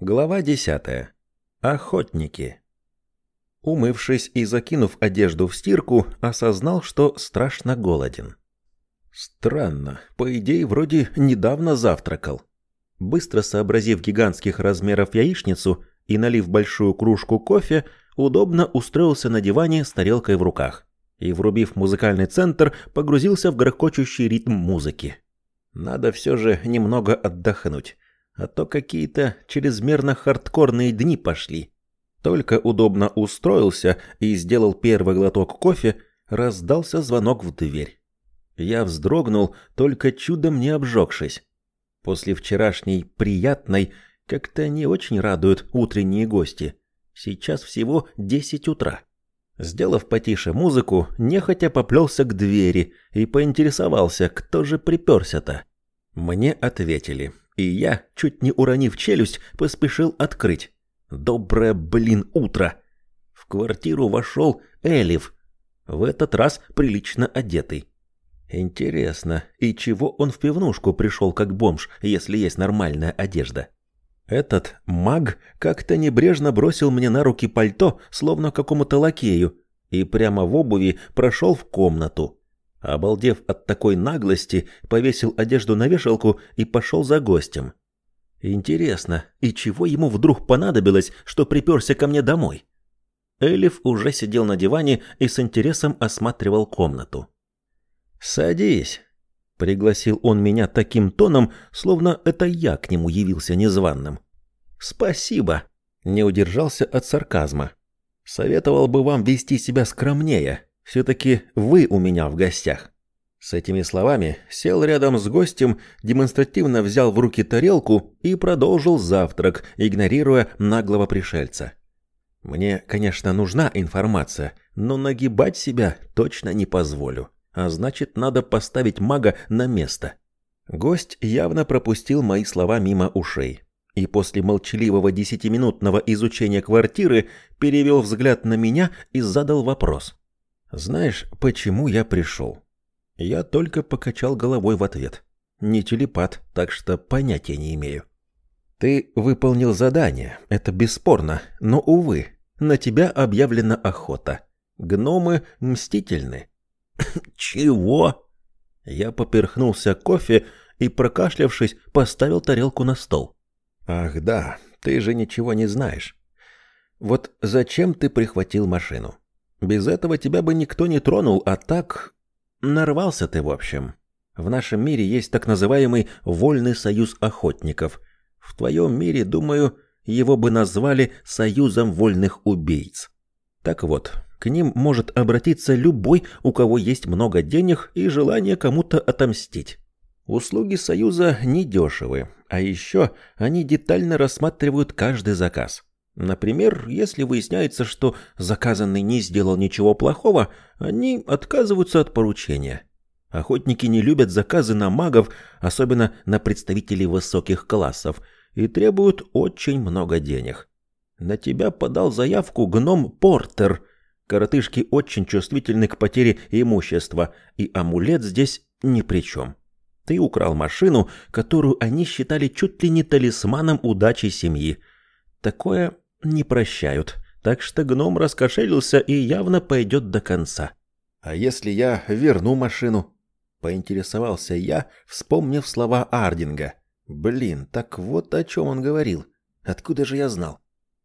Глава 10. Охотники. Умывшись и закинув одежду в стирку, осознал, что страшно голоден. Странно, по идее, вроде недавно завтракал. Быстро сообразив гигантских размеров яичницу и налив большую кружку кофе, удобно устроился на диване с тарелкой в руках и, врубив музыкальный центр, погрузился в грохочущий ритм музыки. Надо все же немного отдохнуть а то какие-то чрезмерно хардкорные дни пошли. Только удобно устроился и сделал первый глоток кофе, раздался звонок в дверь. Я вздрогнул, только чудом не обжегшись. После вчерашней приятной как-то не очень радуют утренние гости. Сейчас всего десять утра. Сделав потише музыку, нехотя поплелся к двери и поинтересовался, кто же приперся-то. Мне ответили, и я, чуть не уронив челюсть, поспешил открыть. Доброе, блин, утро! В квартиру вошел Элиф, в этот раз прилично одетый. Интересно, и чего он в пивнушку пришел как бомж, если есть нормальная одежда? Этот маг как-то небрежно бросил мне на руки пальто, словно какому-то лакею, и прямо в обуви прошел в комнату. Обалдев от такой наглости, повесил одежду на вешалку и пошел за гостем. Интересно, и чего ему вдруг понадобилось, что приперся ко мне домой? Элиф уже сидел на диване и с интересом осматривал комнату. «Садись», — пригласил он меня таким тоном, словно это я к нему явился незваным. «Спасибо», — не удержался от сарказма. «Советовал бы вам вести себя скромнее, все-таки вы у меня в гостях». С этими словами сел рядом с гостем, демонстративно взял в руки тарелку и продолжил завтрак, игнорируя наглого пришельца. Мне, конечно, нужна информация, но нагибать себя точно не позволю. А значит, надо поставить мага на место. Гость явно пропустил мои слова мимо ушей. И после молчаливого десятиминутного изучения квартиры перевел взгляд на меня и задал вопрос. Знаешь, почему я пришел? Я только покачал головой в ответ. Не телепат, так что понятия не имею. Ты выполнил задание, это бесспорно, но, увы, на тебя объявлена охота. Гномы мстительны. Чего? Я поперхнулся кофе и, прокашлявшись, поставил тарелку на стол. Ах да, ты же ничего не знаешь. Вот зачем ты прихватил машину? Без этого тебя бы никто не тронул, а так... Нарвался ты, в общем. В нашем мире есть так называемый Вольный союз охотников. В твоем мире, думаю, его бы назвали Союзом вольных убийц. Так вот, к ним может обратиться любой, у кого есть много денег и желание кому-то отомстить. Услуги Союза недешевы, а еще они детально рассматривают каждый заказ. Например, если выясняется, что заказанный не сделал ничего плохого, они отказываются от поручения. Охотники не любят заказы на магов, особенно на представителей высоких классов, и требуют очень много денег. На тебя подал заявку гном Портер. Коротышки очень чувствительны к потере имущества, и амулет здесь ни при чем. Ты украл машину, которую они считали чуть ли не талисманом удачи семьи. Такое не прощают, так что гном раскошелился и явно пойдет до конца. «А если я верну машину?» — поинтересовался я, вспомнив слова Ардинга. «Блин, так вот о чем он говорил. Откуда же я знал?»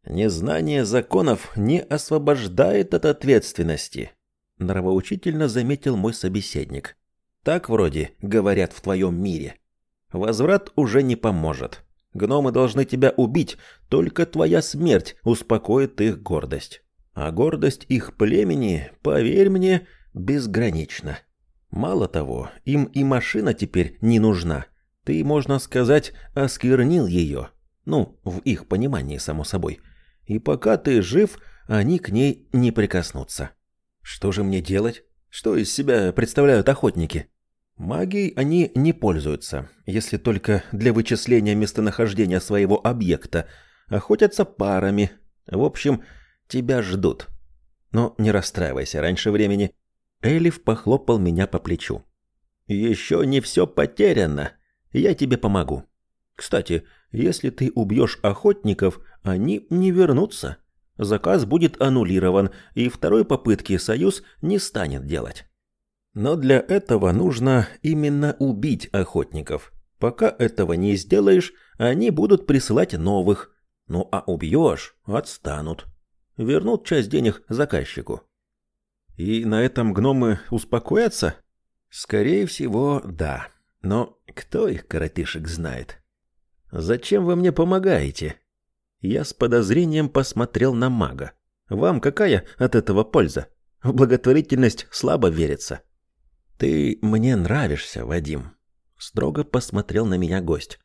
«Незнание законов не освобождает от ответственности», — нравоучительно заметил мой собеседник. «Так вроде говорят в твоем мире. Возврат уже не поможет. Гномы должны тебя убить, только твоя смерть успокоит их гордость. А гордость их племени, поверь мне, безгранична. Мало того, им и машина теперь не нужна. Ты, можно сказать, осквернил ее. Ну, в их понимании, само собой. И пока ты жив, они к ней не прикоснутся. Что же мне делать? Что из себя представляют охотники? Магией они не пользуются, если только для вычисления местонахождения своего объекта. Охотятся парами. В общем, тебя ждут. Но не расстраивайся раньше времени. Элиф похлопал меня по плечу. Еще не все потеряно. Я тебе помогу. Кстати, Если ты убьешь охотников, они не вернутся. Заказ будет аннулирован, и второй попытки Союз не станет делать. Но для этого нужно именно убить охотников. Пока этого не сделаешь, они будут присылать новых. Ну а убьешь – отстанут. Вернут часть денег заказчику. И на этом гномы успокоятся? Скорее всего, да. Но кто их коротышек знает? Зачем вы мне помогаете? Я с подозрением посмотрел на мага. Вам какая от этого польза? В благотворительность слабо верится. Ты мне нравишься, Вадим. Строго посмотрел на меня гость.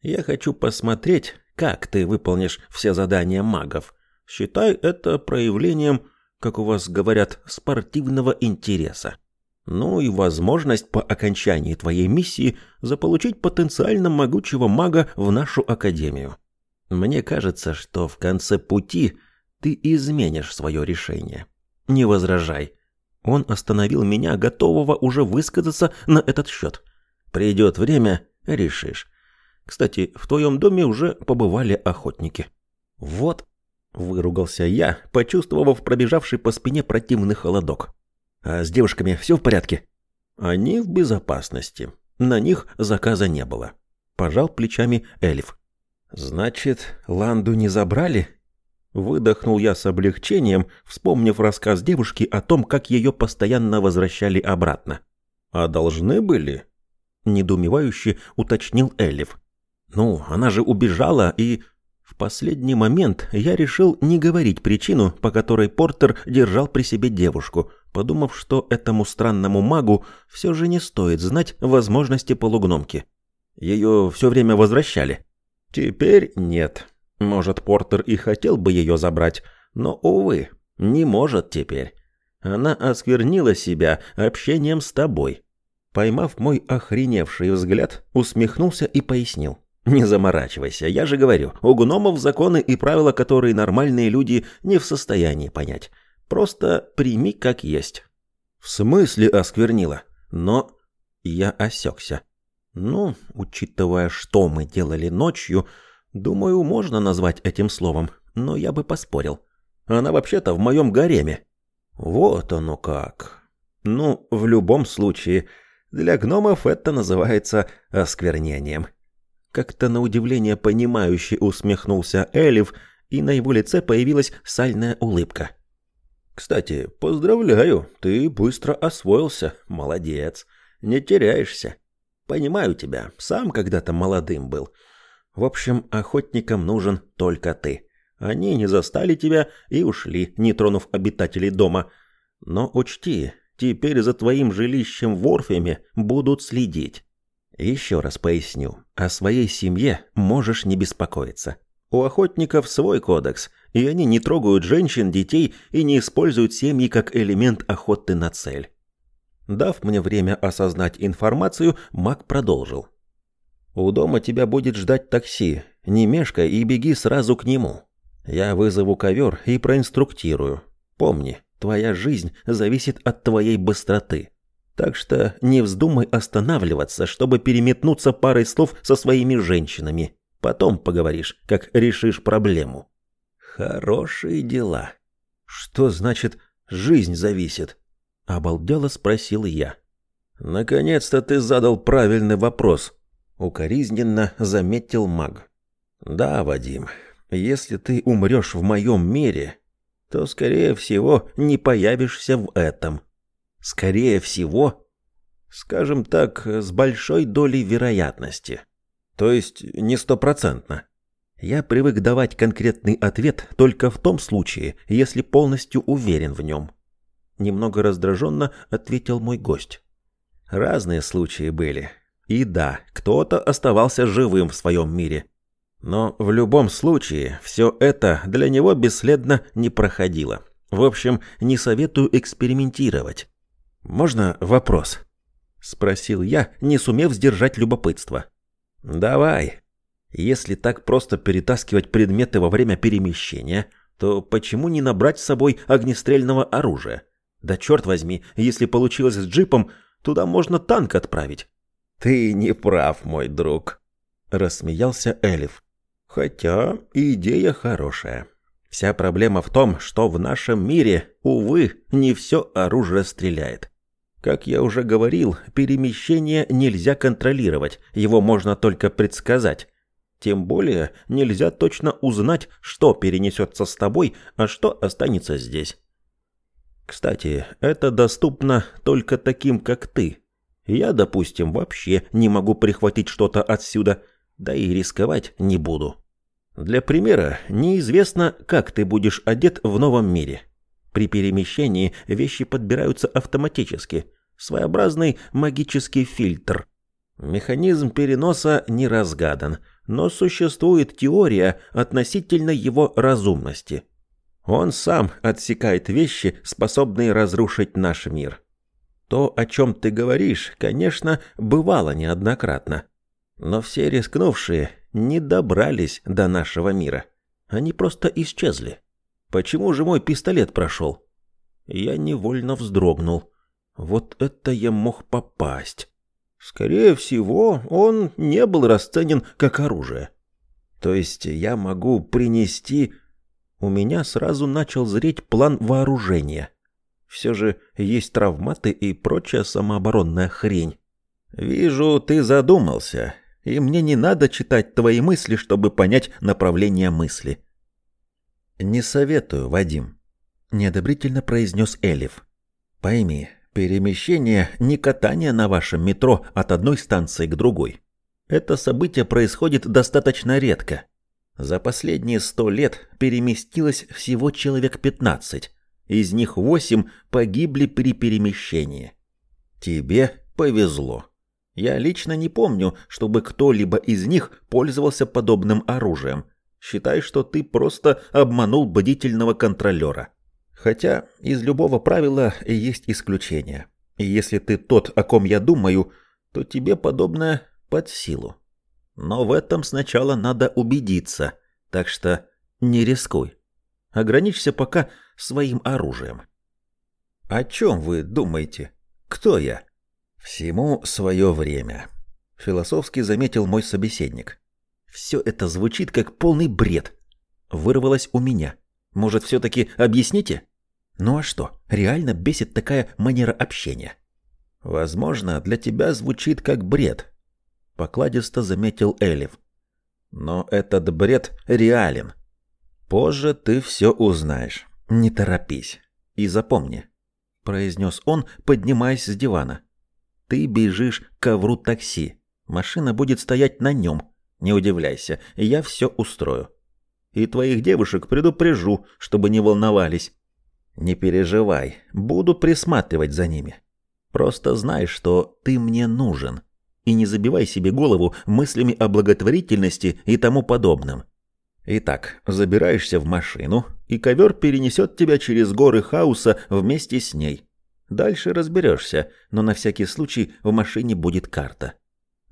Я хочу посмотреть, как ты выполнишь все задания магов. Считай это проявлением, как у вас говорят, спортивного интереса. Ну и возможность по окончании твоей миссии заполучить потенциально могучего мага в нашу академию. Мне кажется, что в конце пути ты изменишь свое решение. Не возражай. Он остановил меня, готового уже высказаться на этот счет. Придет время, решишь. Кстати, в твоем доме уже побывали охотники. Вот, выругался я, почувствовав пробежавший по спине противный холодок. А с девушками все в порядке? Они в безопасности. На них заказа не было. Пожал плечами Эльф. Значит, Ланду не забрали? Выдохнул я с облегчением, вспомнив рассказ девушки о том, как ее постоянно возвращали обратно. А должны были? Недоумевающе уточнил Эльф. Ну, она же убежала и... В последний момент я решил не говорить причину, по которой Портер держал при себе девушку, подумав, что этому странному магу все же не стоит знать возможности полугномки. Ее все время возвращали. Теперь нет. Может, Портер и хотел бы ее забрать, но, увы, не может теперь. Она осквернила себя общением с тобой. Поймав мой охреневший взгляд, усмехнулся и пояснил. «Не заморачивайся, я же говорю, у гномов законы и правила, которые нормальные люди не в состоянии понять. Просто прими как есть». «В смысле осквернила?» Но я осекся. Ну, учитывая, что мы делали ночью, думаю, можно назвать этим словом, но я бы поспорил. Она вообще-то в моем гареме. Вот оно как. Ну, в любом случае, для гномов это называется осквернением. Как-то на удивление понимающе усмехнулся Элиф, и на его лице появилась сальная улыбка. «Кстати, поздравляю, ты быстро освоился, молодец, не теряешься. Понимаю тебя, сам когда-то молодым был. В общем, охотникам нужен только ты. Они не застали тебя и ушли, не тронув обитателей дома. Но учти, теперь за твоим жилищем в Орфеме будут следить. Еще раз поясню, о своей семье можешь не беспокоиться. У охотников свой кодекс, и они не трогают женщин, детей и не используют семьи как элемент охоты на цель. Дав мне время осознать информацию, маг продолжил. «У дома тебя будет ждать такси. Не мешкай и беги сразу к нему. Я вызову ковер и проинструктирую. Помни, твоя жизнь зависит от твоей быстроты. Так что не вздумай останавливаться, чтобы переметнуться парой слов со своими женщинами. Потом поговоришь, как решишь проблему. Хорошие дела. Что значит жизнь зависит? обалдело спросил я. Наконец-то ты задал правильный вопрос, укоризненно заметил маг. Да, Вадим, если ты умрешь в моем мире, то скорее всего не появишься в этом. Скорее всего, скажем так, с большой долей вероятности. То есть не стопроцентно. Я привык давать конкретный ответ только в том случае, если полностью уверен в нем. Немного раздраженно ответил мой гость. Разные случаи были. И да, кто-то оставался живым в своем мире. Но в любом случае, все это для него бесследно не проходило. В общем, не советую экспериментировать. «Можно вопрос?» — спросил я, не сумев сдержать любопытство. «Давай. Если так просто перетаскивать предметы во время перемещения, то почему не набрать с собой огнестрельного оружия? Да черт возьми, если получилось с джипом, туда можно танк отправить». «Ты не прав, мой друг», — рассмеялся Элиф. Хотя идея хорошая. Вся проблема в том, что в нашем мире, увы, не все оружие стреляет. Как я уже говорил, перемещение нельзя контролировать, его можно только предсказать. Тем более нельзя точно узнать, что перенесется с тобой, а что останется здесь. Кстати, это доступно только таким, как ты. Я, допустим, вообще не могу прихватить что-то отсюда, да и рисковать не буду. Для примера, неизвестно, как ты будешь одет в новом мире. При перемещении вещи подбираются автоматически. Своеобразный магический фильтр. Механизм переноса не разгадан, но существует теория относительно его разумности. Он сам отсекает вещи, способные разрушить наш мир. То, о чем ты говоришь, конечно, бывало неоднократно. Но все рискнувшие не добрались до нашего мира. Они просто исчезли. Почему же мой пистолет прошел? Я невольно вздрогнул. Вот это я мог попасть. Скорее всего, он не был расценен как оружие. То есть я могу принести... У меня сразу начал зреть план вооружения. Все же есть травматы и прочая самооборонная хрень. Вижу, ты задумался, и мне не надо читать твои мысли, чтобы понять направление мысли. Не советую, Вадим, неодобрительно произнес Элиф. Пойми, Перемещение не катание на вашем метро от одной станции к другой. Это событие происходит достаточно редко. За последние сто лет переместилось всего человек 15. Из них 8 погибли при перемещении. Тебе повезло. Я лично не помню, чтобы кто-либо из них пользовался подобным оружием. Считай, что ты просто обманул бдительного контролера. Хотя из любого правила есть исключение. И если ты тот, о ком я думаю, то тебе подобное под силу. Но в этом сначала надо убедиться, так что не рискуй. Ограничься пока своим оружием. О чем вы думаете? Кто я? Всему свое время. Философски заметил мой собеседник. Все это звучит как полный бред. Вырвалось у меня. Может, все-таки объясните? Ну а что, реально бесит такая манера общения? Возможно, для тебя звучит как бред, покладисто заметил Элиф. Но этот бред реален. Позже ты все узнаешь. Не торопись. И запомни, произнес он, поднимаясь с дивана. Ты бежишь к ковру такси. Машина будет стоять на нем. Не удивляйся, я все устрою. И твоих девушек предупрежу, чтобы не волновались. Не переживай, буду присматривать за ними. Просто знай, что ты мне нужен. И не забивай себе голову мыслями о благотворительности и тому подобном. Итак, забираешься в машину, и ковер перенесет тебя через горы хаоса вместе с ней. Дальше разберешься, но на всякий случай в машине будет карта.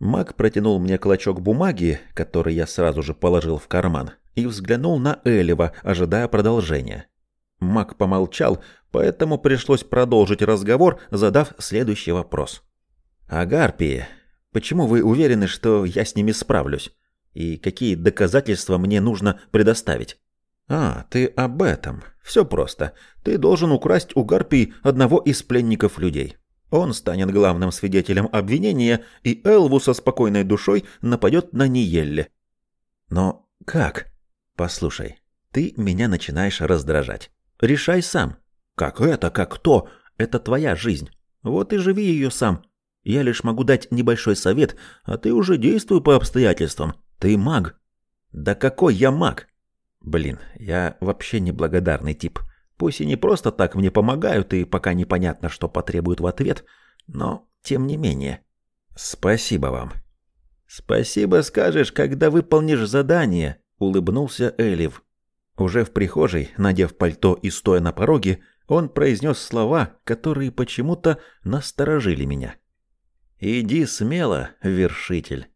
Мак протянул мне клочок бумаги, который я сразу же положил в карман, и взглянул на Элева, ожидая продолжения. Мак помолчал, поэтому пришлось продолжить разговор, задав следующий вопрос. «А гарпии? Почему вы уверены, что я с ними справлюсь? И какие доказательства мне нужно предоставить?» «А, ты об этом. Все просто. Ты должен украсть у гарпий одного из пленников людей. Он станет главным свидетелем обвинения, и Элву со спокойной душой нападет на Ниелле». «Но как?» «Послушай, ты меня начинаешь раздражать. Решай сам. Как это, как то? Это твоя жизнь. Вот и живи ее сам. Я лишь могу дать небольшой совет, а ты уже действуй по обстоятельствам. Ты маг. Да какой я маг? Блин, я вообще неблагодарный тип. Пусть и не просто так мне помогают, и пока непонятно, что потребуют в ответ, но тем не менее. Спасибо вам. Спасибо скажешь, когда выполнишь задание, улыбнулся Элив. Уже в прихожей, надев пальто и стоя на пороге, он произнес слова, которые почему-то насторожили меня. «Иди смело, вершитель».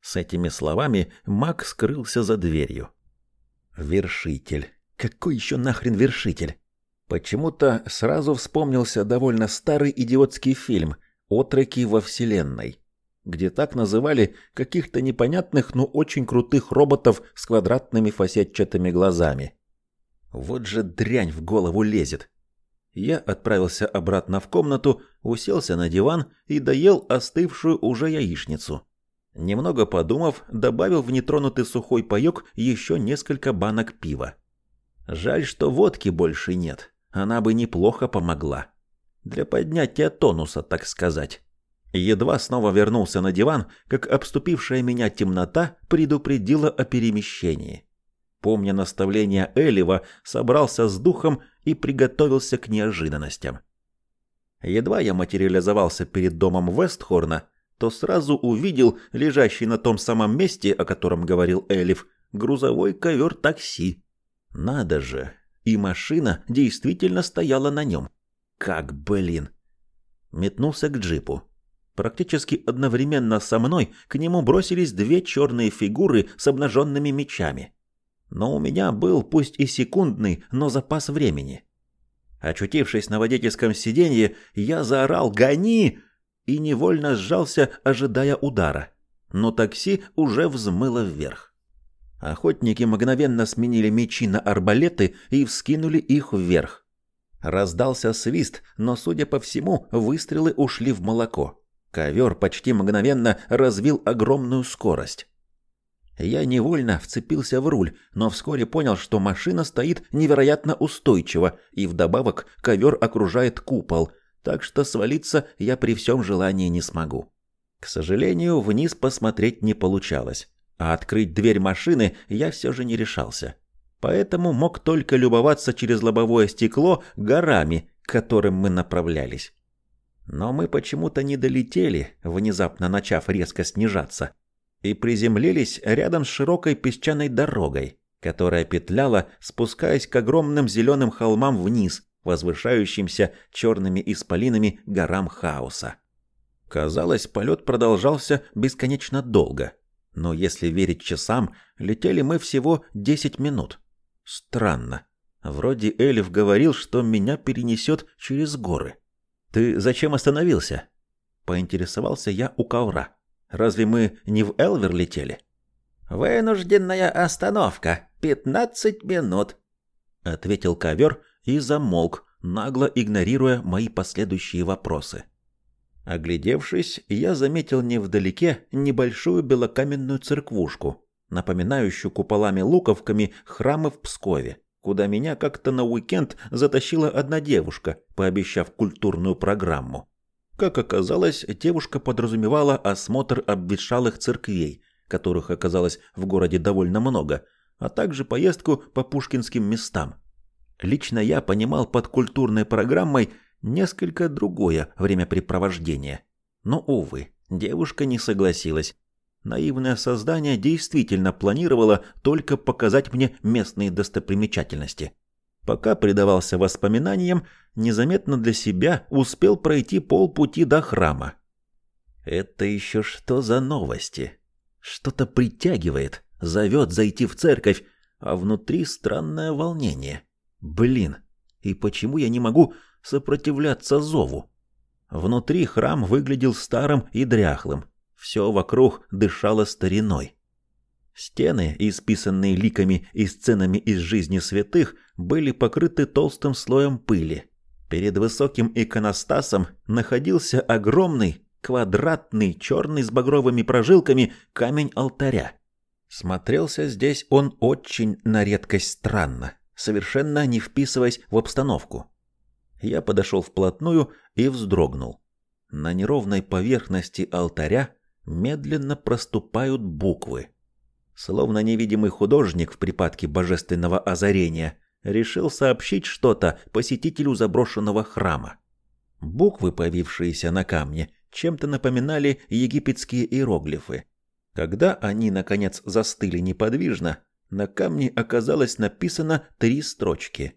С этими словами маг скрылся за дверью. «Вершитель. Какой еще нахрен вершитель?» Почему-то сразу вспомнился довольно старый идиотский фильм «Отроки во Вселенной». где так называли каких-то непонятных, но очень крутых роботов с квадратными фасетчатыми глазами. Вот же дрянь в голову лезет. Я отправился обратно в комнату, уселся на диван и доел остывшую уже яичницу. Немного подумав, добавил в нетронутый сухой паёк еще несколько банок пива. Жаль, что водки больше нет. Она бы неплохо помогла. Для поднятия тонуса, так сказать. Едва снова вернулся на диван, как обступившая меня темнота предупредила о перемещении. Помня наставления Элева, собрался с духом и приготовился к неожиданностям. Едва я материализовался перед домом Вестхорна, то сразу увидел лежащий на том самом месте, о котором говорил Элиф, грузовой ковер такси. Надо же, и машина действительно стояла на нем. Как, блин. Метнулся к джипу. Практически одновременно со мной к нему бросились две черные фигуры с обнаженными мечами. Но у меня был пусть и секундный, но запас времени. Очутившись на водительском сиденье, я заорал «Гони!» И невольно сжался, ожидая удара. Но такси уже взмыло вверх. Охотники мгновенно сменили мечи на арбалеты и вскинули их вверх. Раздался свист, но, судя по всему, выстрелы ушли в молоко. Ковер почти мгновенно развил огромную скорость. Я невольно вцепился в руль, но вскоре понял, что машина стоит невероятно устойчиво, и вдобавок ковер окружает купол, так что свалиться я при всем желании не смогу. К сожалению, вниз посмотреть не получалось, а открыть дверь машины я все же не решался. Поэтому мог только любоваться через лобовое стекло горами, к которым мы направлялись. Но мы почему-то не долетели, внезапно начав резко снижаться, и приземлились рядом с широкой песчаной дорогой, которая петляла, спускаясь к огромным зеленым холмам вниз, возвышающимся черными исполинами горам хаоса. Казалось, полет продолжался бесконечно долго, но если верить часам, летели мы всего 10 минут. Странно. Вроде Эльф говорил, что меня перенесет через горы. «Ты зачем остановился?» Поинтересовался я у ковра. Разве мы не в Элвер летели? Вынужденная остановка. Пятнадцать минут, ответил ковер и замолк, нагло игнорируя мои последующие вопросы. Оглядевшись, я заметил невдалеке небольшую белокаменную церквушку, напоминающую куполами-луковками храмы в Пскове, куда меня как-то на уикенд затащила одна девушка, пообещав культурную программу. Как оказалось, девушка подразумевала осмотр обветшалых церквей, которых оказалось в городе довольно много, а также поездку по пушкинским местам. Лично я понимал под культурной программой несколько другое времяпрепровождение. Но, увы, девушка не согласилась. Наивное создание действительно планировало только показать мне местные достопримечательности. Пока предавался воспоминаниям, незаметно для себя успел пройти полпути до храма. Это еще что за новости? Что-то притягивает, зовет зайти в церковь, а внутри странное волнение. Блин, и почему я не могу сопротивляться зову? Внутри храм выглядел старым и дряхлым. Все вокруг дышало стариной. Стены, исписанные ликами и сценами из жизни святых, были покрыты толстым слоем пыли. Перед высоким иконостасом находился огромный, квадратный, черный с багровыми прожилками камень алтаря. Смотрелся здесь он очень на редкость странно, совершенно не вписываясь в обстановку. Я подошел вплотную и вздрогнул. На неровной поверхности алтаря медленно проступают буквы. Словно невидимый художник в припадке божественного озарения решил сообщить что-то посетителю заброшенного храма. Буквы, появившиеся на камне, чем-то напоминали египетские иероглифы. Когда они, наконец, застыли неподвижно, на камне оказалось написано три строчки.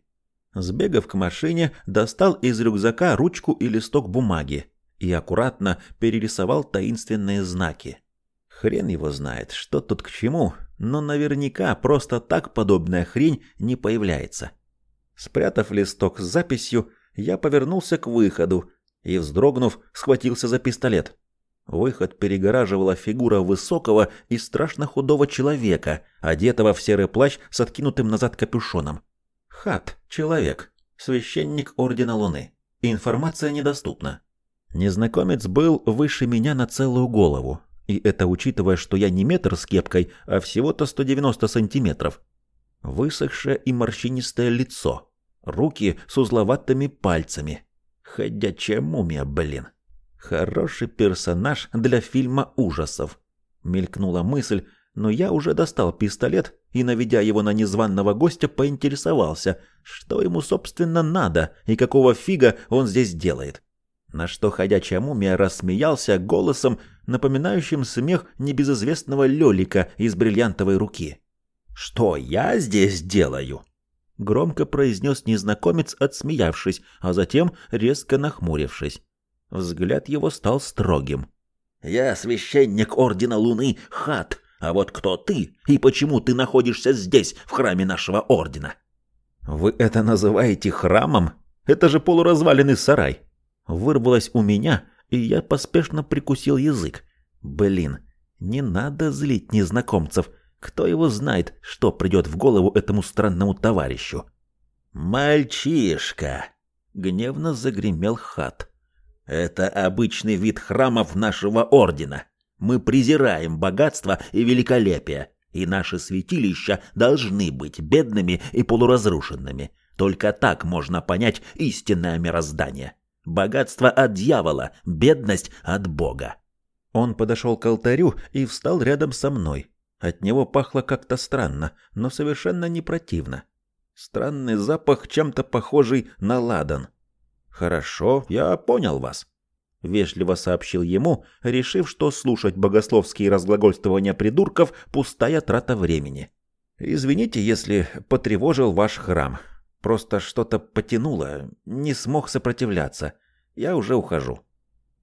Сбегав к машине, достал из рюкзака ручку и листок бумаги и аккуратно перерисовал таинственные знаки. Хрен его знает, что тут к чему, но наверняка просто так подобная хрень не появляется. Спрятав листок с записью, я повернулся к выходу и, вздрогнув, схватился за пистолет. Выход перегораживала фигура высокого и страшно худого человека, одетого в серый плащ с откинутым назад капюшоном. Хат, человек, священник Ордена Луны. Информация недоступна. Незнакомец был выше меня на целую голову, и это учитывая, что я не метр с кепкой, а всего-то 190 сантиметров. Высохшее и морщинистое лицо, руки с узловатыми пальцами. Ходячая мумия, блин. Хороший персонаж для фильма ужасов. Мелькнула мысль, но я уже достал пистолет и, наведя его на незваного гостя, поинтересовался, что ему, собственно, надо и какого фига он здесь делает. На что ходячая мумия рассмеялся голосом, напоминающим смех небезызвестного Лёлика из бриллиантовой руки. «Что я здесь делаю?» Громко произнес незнакомец, отсмеявшись, а затем резко нахмурившись. Взгляд его стал строгим. «Я священник Ордена Луны Хат. А вот кто ты и почему ты находишься здесь, в храме нашего Ордена?» «Вы это называете храмом? Это же полуразваленный сарай!» Вырвалось у меня, и я поспешно прикусил язык. «Блин, не надо злить незнакомцев. Кто его знает, что придет в голову этому странному товарищу?» «Мальчишка!» — гневно загремел Хат. Это обычный вид храмов нашего ордена. Мы презираем богатство и великолепие, и наши святилища должны быть бедными и полуразрушенными. Только так можно понять истинное мироздание. Богатство от дьявола, бедность от Бога. Он подошел к алтарю и встал рядом со мной. От него пахло как-то странно, но совершенно не противно. Странный запах, чем-то похожий на ладан. «Хорошо, я понял вас», — вежливо сообщил ему, решив, что слушать богословские разглагольствования придурков — пустая трата времени. «Извините, если потревожил ваш храм. Просто что-то потянуло, не смог сопротивляться. Я уже ухожу».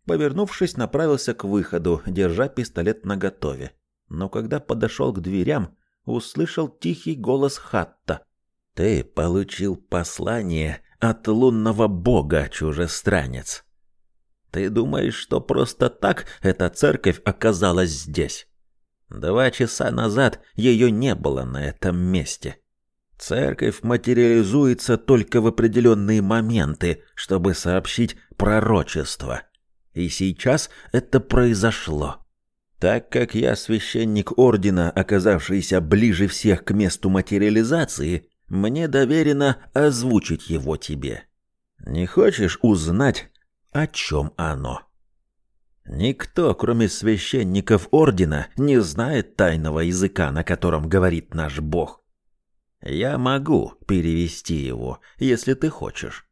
Повернувшись, направился к выходу, держа пистолет наготове. Но когда подошел к дверям, услышал тихий голос Хатта. «Ты получил послание от лунного бога, чужестранец. Ты думаешь, что просто так эта церковь оказалась здесь? Два часа назад ее не было на этом месте. Церковь материализуется только в определенные моменты, чтобы сообщить пророчество. И сейчас это произошло. Так как я священник ордена, оказавшийся ближе всех к месту материализации, мне доверено озвучить его тебе. Не хочешь узнать, о чем оно? Никто, кроме священников ордена, не знает тайного языка, на котором говорит наш бог. Я могу перевести его, если ты хочешь.